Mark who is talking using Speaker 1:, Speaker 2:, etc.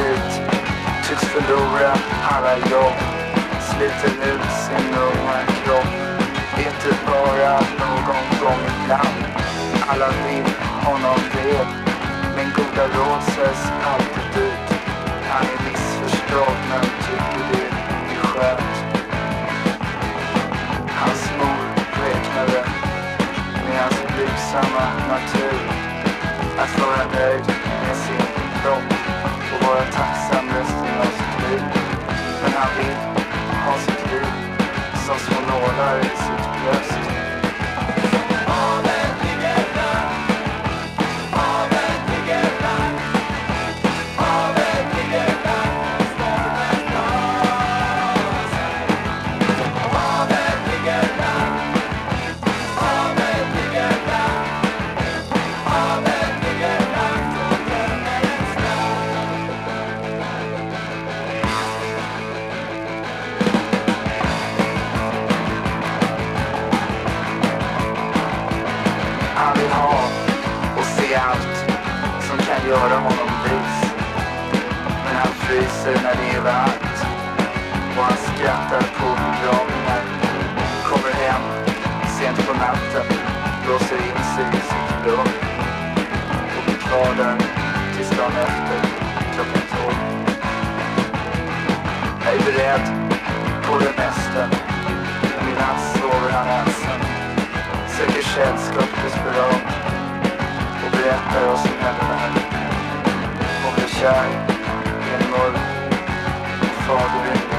Speaker 1: tid Tycks förlora alla jobb. Sliter ut sin unga kropp. Inte bara någon gång ibland? Alla vill honom det Men goda råd sägs alltid ut. Han är missförstådd. Som små kraft som kan göra honom vis. Men han fryser när det är varmt och han skrattar på begravningar. Kommer hem sent på natten, låser in sig i sitt rum och blir kvar där tills dagen efter klockan tolv. Jag är beredd på det mesta, i natt sover han ensam söker sällskap shine in more forward.